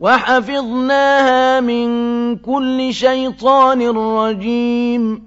وَحَفِظْنَاهَا مِن كُلِّ شَيْطَانٍ رَّجِيمٍ.